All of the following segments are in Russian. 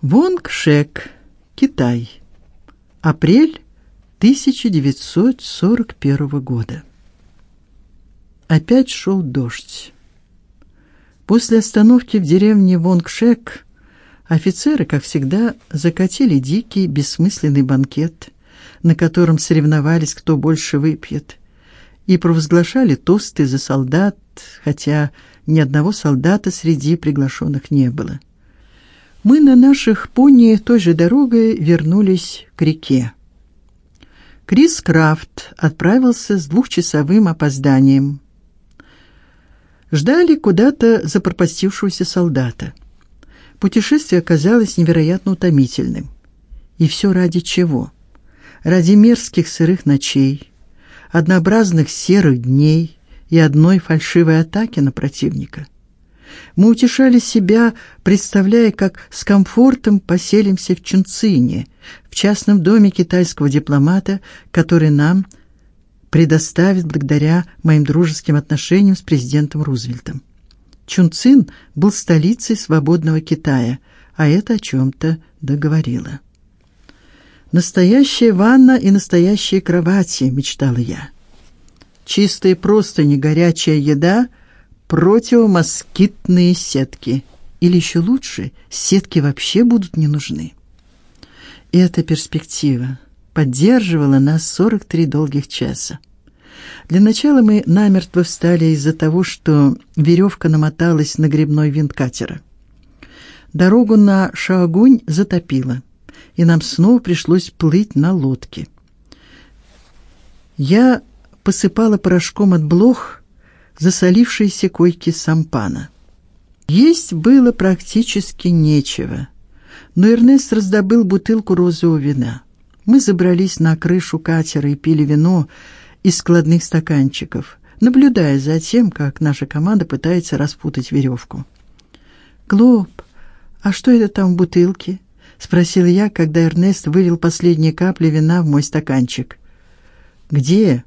Вонгшек, Китай. Апрель 1941 года. Опять шел дождь. После остановки в деревне Вонгшек офицеры, как всегда, закатили дикий, бессмысленный банкет, на котором соревновались, кто больше выпьет, и провозглашали тосты за солдат, хотя ни одного солдата среди приглашенных не было. Мы на наших пони той же дорогой вернулись к реке. Крис Крафт отправился с двухчасовым опозданием. Ждали куда-то запропастившегося солдата. Путешествие оказалось невероятно утомительным. И все ради чего? Ради мерзких сырых ночей, однообразных серых дней и одной фальшивой атаки на противника. Мы утешали себя, представляя, как с комфортом поселимся в Чунцине, в частном доме китайского дипломата, который нам предоставит благодаря моим дружеским отношениям с президентом Рузвельтом. Чунцин был столицей свободного Китая, а это о чем то договорило. Настоящая ванна и настоящие кровати, мечтала я. Чистые простыни, горячая еда противомоскитные сетки. Или еще лучше, сетки вообще будут не нужны. И эта перспектива поддерживала нас 43 долгих часа. Для начала мы намертво встали из-за того, что веревка намоталась на гребной винт катера. Дорогу на Шаогунь затопило, и нам снова пришлось плыть на лодке. Я посыпала порошком от блох засолившиеся койки сампана. Есть было практически нечего. Но Эрнест раздобыл бутылку розового вина. Мы забрались на крышу катера и пили вино из складных стаканчиков, наблюдая за тем, как наша команда пытается распутать веревку. Глоб, а что это там в бутылке? спросил я, когда Эрнест вылил последние капли вина в мой стаканчик. Где?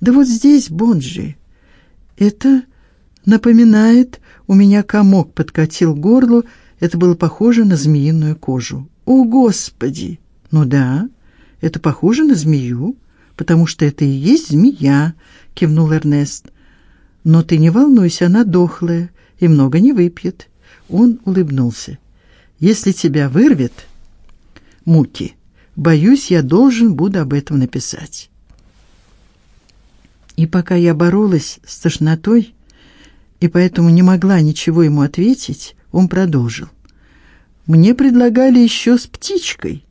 Да вот здесь, Бонжи. Это напоминает, у меня комок подкатил к горлу, это было похоже на змеиную кожу. О, господи. Ну да, это похоже на змею, потому что это и есть змея, кивнул Эрнест. Но ты не волнуйся, она дохлая и много не выпьет. Он улыбнулся. Если тебя вырвет муки, боюсь, я должен буду об этом написать. И пока я боролась с тошнотой и поэтому не могла ничего ему ответить, он продолжил: "Мне предлагали еще с птичкой.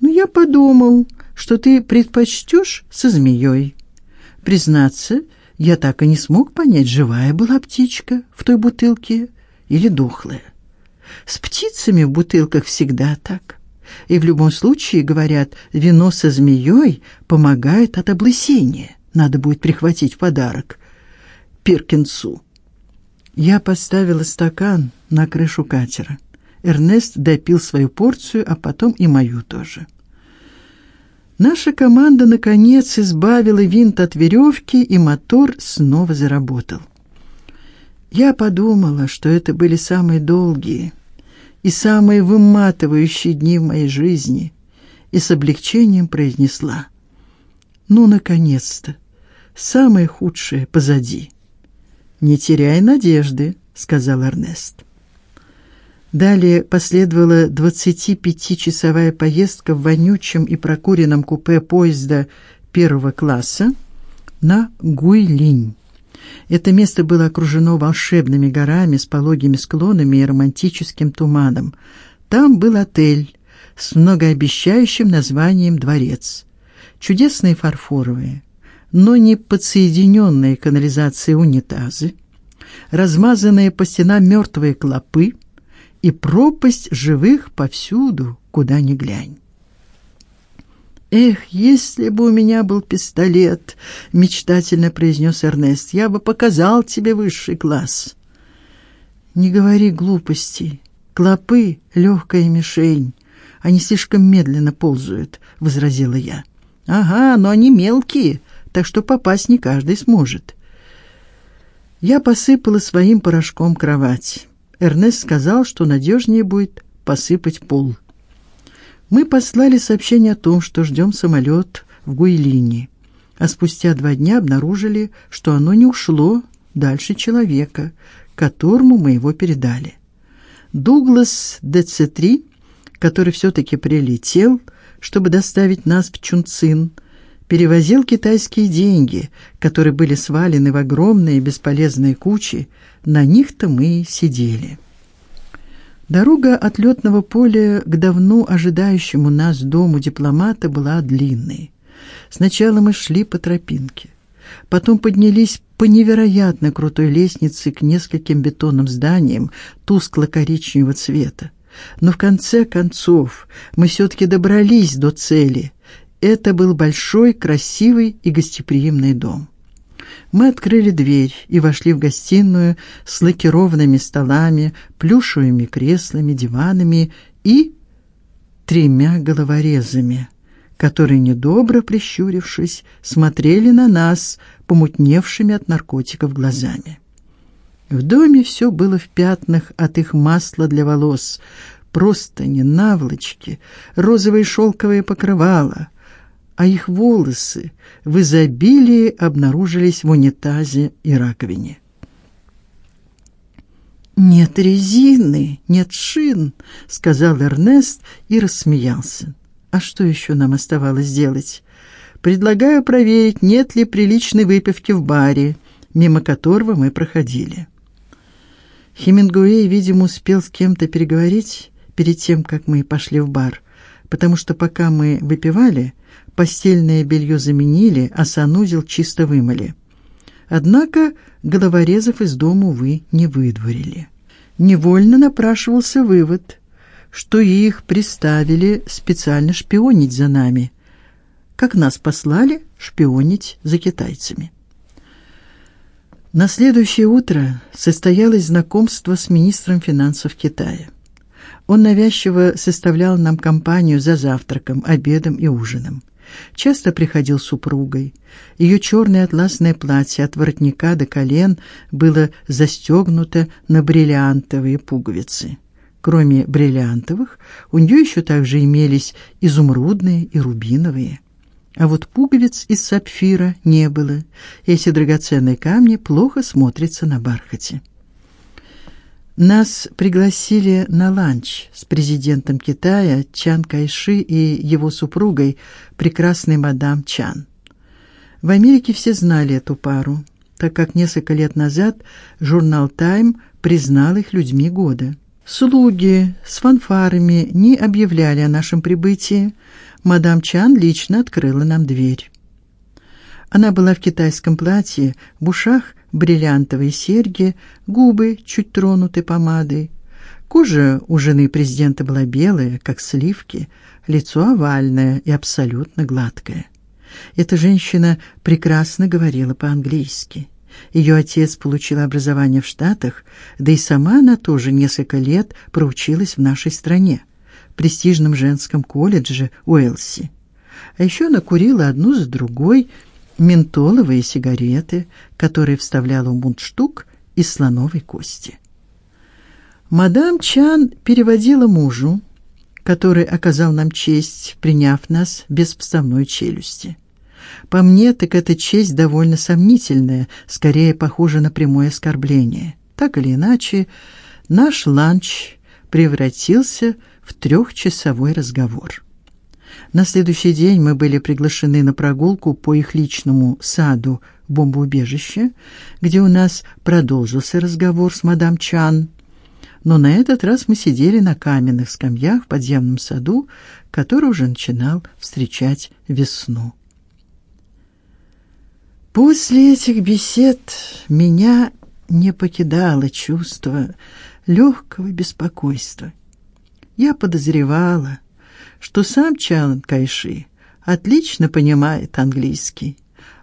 Но я подумал, что ты предпочтешь со змеей. Признаться, я так и не смог понять, живая была птичка в той бутылке или дохлая. С птицами в бутылках всегда так. И в любом случае, говорят, вино со змеей помогает от облысения. Надо будет прихватить подарок Перкинсу. Я поставила стакан на крышу катера. Эрнест допил свою порцию, а потом и мою тоже. Наша команда наконец избавила винт от веревки, и мотор снова заработал. Я подумала, что это были самые долгие и самые выматывающие дни в моей жизни, и с облегчением произнесла: "Ну наконец-то!" Самое худшее позади. Не теряй надежды, сказал Эрнест. Далее последовала 25-часовая поездка в вонючем и прокуренном купе поезда первого класса на Гуйлинь. Это место было окружено волшебными горами с пологими склонами и романтическим туманом. Там был отель с многообещающим названием Дворец. Чудесные фарфоровые, но не подсоединенные к канализации унитазы, размазанные по стенам мертвые клопы и пропасть живых повсюду, куда ни глянь. Эх, если бы у меня был пистолет, мечтательно произнес Эрнест, я бы показал тебе высший класс. Не говори глупостей. Клопы легкая мишень. Они слишком медленно ползают, возразила я. Ага, но они мелкие, так что попасть не каждый сможет. Я посыпала своим порошком кровать. Эрнест сказал, что надежнее будет посыпать пол. Мы послали сообщение о том, что ждем самолет в Гуйлине, а спустя два дня обнаружили, что оно не ушло дальше человека, которому мы его передали. Дуглас ДЦ-3, который все таки прилетел, чтобы доставить нас в Чунцин, перевозил китайские деньги, которые были свалены в огромные бесполезные кучи, на них-то мы и сидели. Дорога от летного поля к давно ожидающему нас дому дипломата была длинной. Сначала мы шли по тропинке, потом поднялись по невероятно крутой лестнице к нескольким бетонным зданиям тускло-коричневого цвета. Но в конце концов мы все таки добрались до цели. Это был большой, красивый и гостеприимный дом. Мы открыли дверь и вошли в гостиную с лакированными столами, плюшевыми креслами, диванами и тремя головорезами которые недобро прищурившись, смотрели на нас помутневшими от наркотиков глазами. В доме все было в пятнах от их масла для волос, простыни, наволочки, розовые шелковые покрывала, а их волосы в изобилии обнаружились в унитазе и раковине. Нет резины, нет шин, сказал Эрнест и рассмеялся. А что еще нам оставалось делать? Предлагаю проверить, нет ли приличной выпивки в баре, мимо которого мы проходили. Хемингуэй, видимо, успел с кем-то переговорить перед тем, как мы пошли в бар, потому что пока мы выпивали, постельное белье заменили, а санузел чисто вымыли. Однако головорезов из дома вы не выдворили. Невольно напрашивался вывод: что их приставили специально шпионить за нами, как нас послали шпионить за китайцами. На следующее утро состоялось знакомство с министром финансов Китая. Он навязчиво составлял нам компанию за завтраком, обедом и ужином. Часто приходил с супругой. Ее черное атласное платье от воротника до колен было застегнуто на бриллиантовые пуговицы. Кроме бриллиантовых, у нее еще также имелись изумрудные и рубиновые. А вот пуговиц из сапфира не было. Эти драгоценные камни плохо смотрятся на бархате. Нас пригласили на ланч с президентом Китая Чан Кайши и его супругой, прекрасной мадам Чан. В Америке все знали эту пару, так как несколько лет назад журнал Time признал их людьми года. Слуги с фанфарами не объявляли о нашем прибытии. Мадам Чан лично открыла нам дверь. Она была в китайском платье, в ушах бриллиантовые серьги, губы чуть тронуты помадой. Кожа у жены президента была белая, как сливки, лицо овальное и абсолютно гладкое. Эта женщина прекрасно говорила по-английски. Ее отец получил образование в Штатах, да и сама она тоже несколько лет проучилась в нашей стране, в престижном женском колледже Уэлси. А еще она курила одну за другой ментоловые сигареты, которые вставляла в мундштук из слоновой кости. Мадам Чан переводила мужу, который оказал нам честь, приняв нас без вставной челюсти. По мне, так эта честь довольно сомнительная, скорее похожа на прямое оскорбление. Так или иначе, наш ланч превратился в трехчасовой разговор. На следующий день мы были приглашены на прогулку по их личному саду бомбоубежище, где у нас продолжился разговор с мадам Чан. Но на этот раз мы сидели на каменных скамьях в подземном саду, который уже начинал встречать весну. После этих бесед меня не покидало чувство легкого беспокойства. Я подозревала, что сам Чан Кайши отлично понимает английский,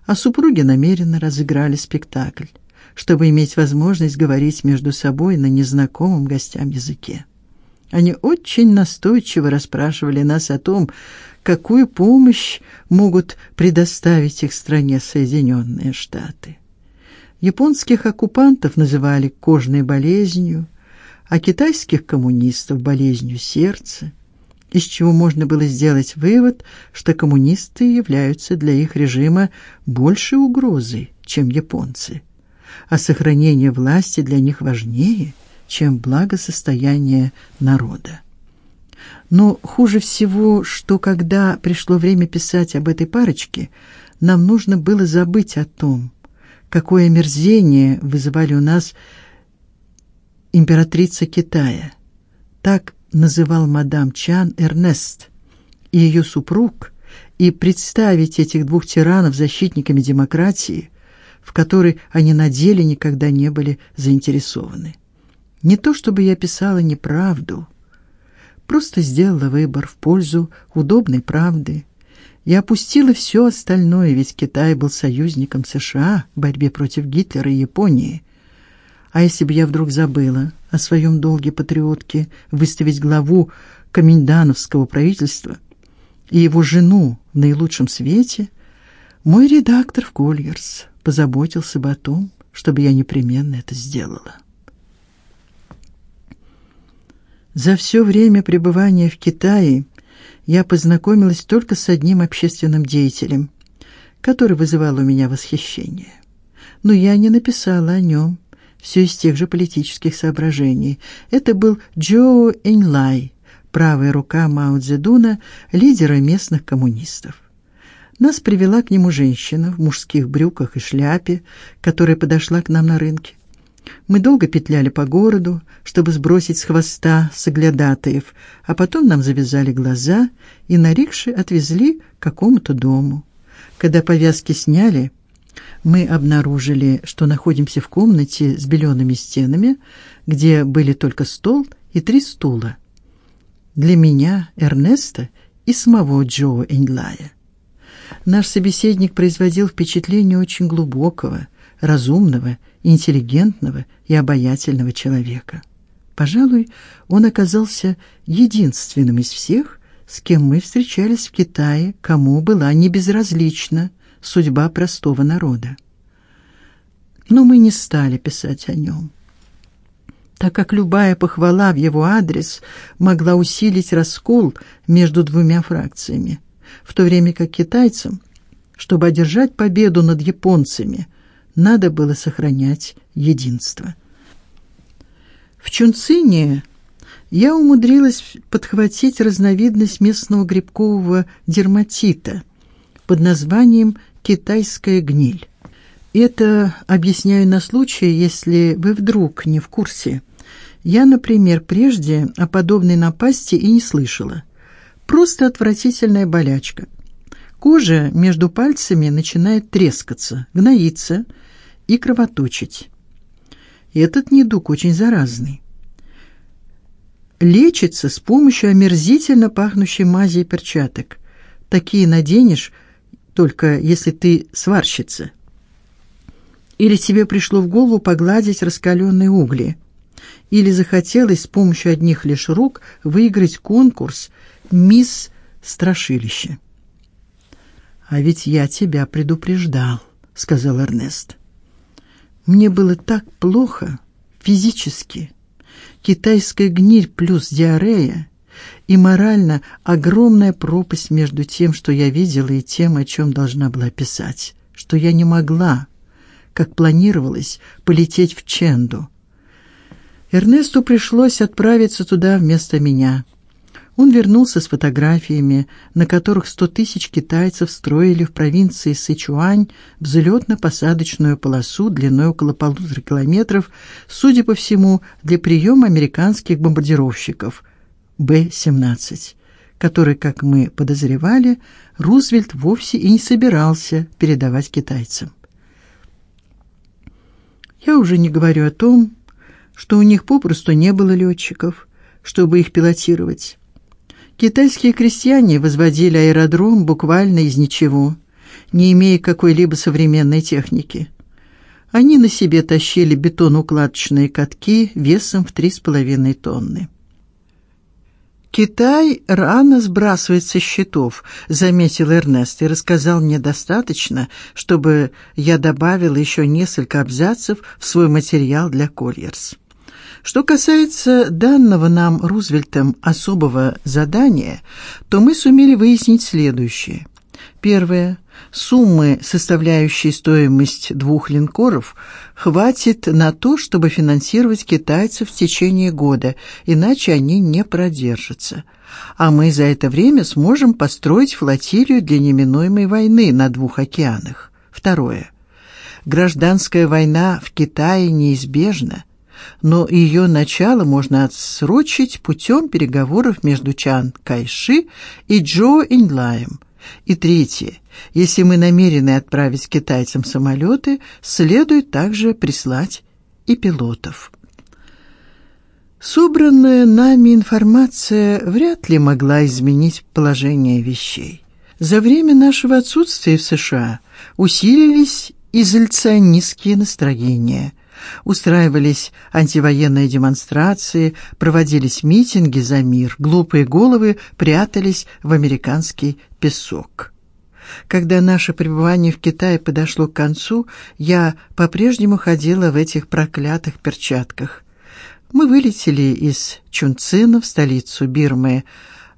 а супруги намеренно разыграли спектакль, чтобы иметь возможность говорить между собой на незнакомом гостям языке. Они очень настойчиво расспрашивали нас о том, какую помощь могут предоставить их стране Соединенные Штаты. Японских оккупантов называли кожной болезнью, а китайских коммунистов болезнью сердца, из чего можно было сделать вывод, что коммунисты являются для их режима большей угрозой, чем японцы, а сохранение власти для них важнее, чем благосостояние народа. Но хуже всего, что когда пришло время писать об этой парочке, нам нужно было забыть о том, какое мерзение вызывали у нас императрица Китая. Так называл мадам Чан Эрнест и ее супруг, и представить этих двух тиранов защитниками демократии, в которой они на деле никогда не были заинтересованы. Не то чтобы я писала неправду, просто сделала выбор в пользу удобной правды. Я опустила все остальное, ведь Китай был союзником США в борьбе против Гитлера и Японии. А если бы я вдруг забыла о своем долге патриотки выставить главу комендановского правительства и его жену в наилучшем свете, мой редактор в Кольерс позаботился бы о том, чтобы я непременно это сделала. За все время пребывания в Китае я познакомилась только с одним общественным деятелем, который вызывал у меня восхищение. Но я не написала о нем, все из тех же политических соображений. Это был Джоу Эньлай, правая рука Мао Цзэдуна, лидера местных коммунистов. Нас привела к нему женщина в мужских брюках и шляпе, которая подошла к нам на рынке. Мы долго петляли по городу, чтобы сбросить с хвоста соглядатаев, а потом нам завязали глаза и на рикше отвезли к какому-то дому. Когда повязки сняли, мы обнаружили, что находимся в комнате с белеными стенами, где были только стол и три стула. Для меня, Эрнеста и самого Джо Энлая. Наш собеседник производил впечатление очень глубокого, разумного, интеллигентного и обаятельного человека. Пожалуй, он оказался единственным из всех, с кем мы встречались в Китае, кому была не безразлична судьба простого народа. Но мы не стали писать о нем, так как любая похвала в его адрес могла усилить раскол между двумя фракциями, в то время как китайцам, чтобы одержать победу над японцами, надо было сохранять единство. В Чунцине я умудрилась подхватить разновидность местного грибкового дерматита под названием китайская гниль. Это объясняю на случай, если вы вдруг не в курсе. Я, например, прежде о подобной напасти и не слышала. Просто отвратительная болячка. Кожа между пальцами начинает трескаться, гноиться и кровоточить. Этот недуг очень заразный. Лечится с помощью омерзительно пахнущей мази и перчаток. Такие наденешь только если ты сварщица. Или тебе пришло в голову погладить раскаленные угли, или захотелось с помощью одних лишь рук выиграть конкурс Мисс Страшилище. А ведь я тебя предупреждал, сказал Эрнест. Мне было так плохо физически. Китайская гниль плюс диарея и морально огромная пропасть между тем, что я видела, и тем, о чем должна была писать, что я не могла, как планировалось, полететь в Ченду. Эрнесту пришлось отправиться туда вместо меня. Он вернулся с фотографиями, на которых сто тысяч китайцев строили в провинции Сычуань взлетно-посадочную полосу длиной около полутора километров, судя по всему, для приема американских бомбардировщиков Б-17, который, как мы подозревали, Рузвельт вовсе и не собирался передавать китайцам. Я уже не говорю о том, что у них попросту не было летчиков, чтобы их пилотировать. Китайские крестьяне возводили аэродром буквально из ничего, не имея какой-либо современной техники. Они на себе тащили бетоноукладочные катки весом в три с половиной тонны. Китай рано сбрасывает со счетов, заметил Эрнест и рассказал мне достаточно, чтобы я добавила еще несколько абзацев в свой материал для Кольерс. Что касается данного нам Рузвельтом особого задания, то мы сумели выяснить следующее. Первое. Суммы, составляющие стоимость двух линкоров, хватит на то, чтобы финансировать китайцев в течение года, иначе они не продержатся. А мы за это время сможем построить флотилию для неминуемой войны на двух океанах. Второе. Гражданская война в Китае неизбежна но ее начало можно отсрочить путем переговоров между Чан Кайши и Джо Инлаем. И третье. Если мы намерены отправить китайцам самолеты, следует также прислать и пилотов. Собранная нами информация вряд ли могла изменить положение вещей. За время нашего отсутствия в США усилились изоляционистские настроения – устраивались антивоенные демонстрации, проводились митинги за мир, глупые головы прятались в американский песок. Когда наше пребывание в Китае подошло к концу, я по-прежнему ходила в этих проклятых перчатках. Мы вылетели из Чунцина в столицу Бирмы,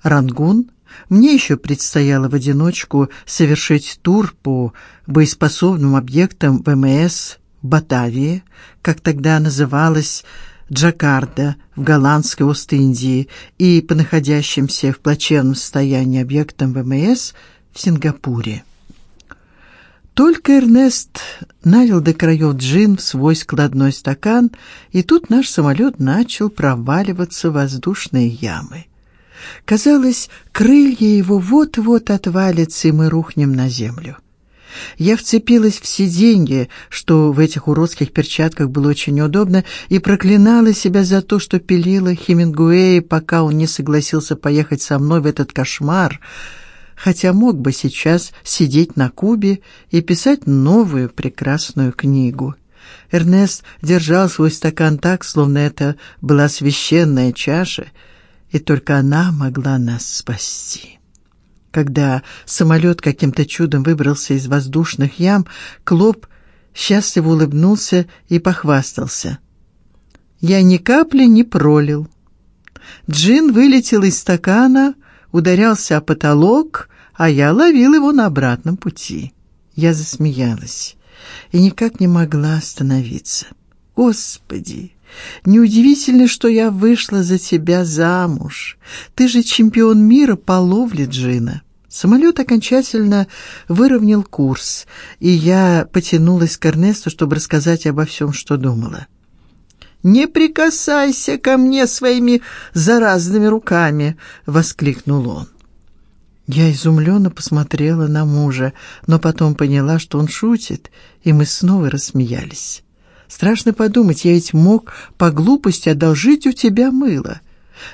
Рангун. Мне еще предстояло в одиночку совершить тур по боеспособным объектам ВМС Батавии, как тогда называлась Джакарта в голландской Ост-Индии, и по находящимся в плачевном состоянии объектам ВМС в Сингапуре. Только Эрнест налил до краев джин в свой складной стакан, и тут наш самолет начал проваливаться в воздушные ямы. Казалось, крылья его вот-вот отвалятся, и мы рухнем на землю. Я вцепилась в сиденье, что в этих уродских перчатках было очень удобно, и проклинала себя за то, что пилила Хемингуэя, пока он не согласился поехать со мной в этот кошмар, хотя мог бы сейчас сидеть на Кубе и писать новую прекрасную книгу. Эрнест держал свой стакан так, словно это была священная чаша, и только она могла нас спасти. Когда самолет каким-то чудом выбрался из воздушных ям, Клоп счастливо улыбнулся и похвастался: "Я ни капли не пролил. Джин вылетел из стакана, ударялся о потолок, а я ловил его на обратном пути". Я засмеялась и никак не могла остановиться. Господи, Неудивительно, что я вышла за тебя замуж. Ты же чемпион мира по ловле джина. Самолет окончательно выровнял курс, и я потянулась к Эрнесту, чтобы рассказать обо всем, что думала. Не прикасайся ко мне своими заразными руками, воскликнул он. Я изумленно посмотрела на мужа, но потом поняла, что он шутит, и мы снова рассмеялись. Страшно подумать, я ведь мог по глупости одолжить у тебя мыло.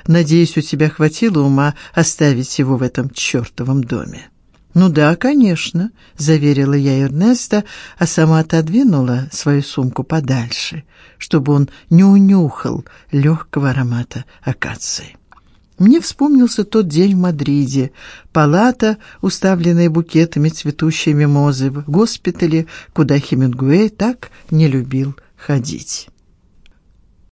Надеюсь, у тебя хватило ума оставить его в этом чертовом доме. Ну да, конечно, заверила я Эрнеста, а сама отодвинула свою сумку подальше, чтобы он не унюхал легкого аромата акации. Мне вспомнился тот день в Мадриде, палата, уставленная букетами цветущей мимозы в госпитале, куда Хемингуэй так не любил ходить.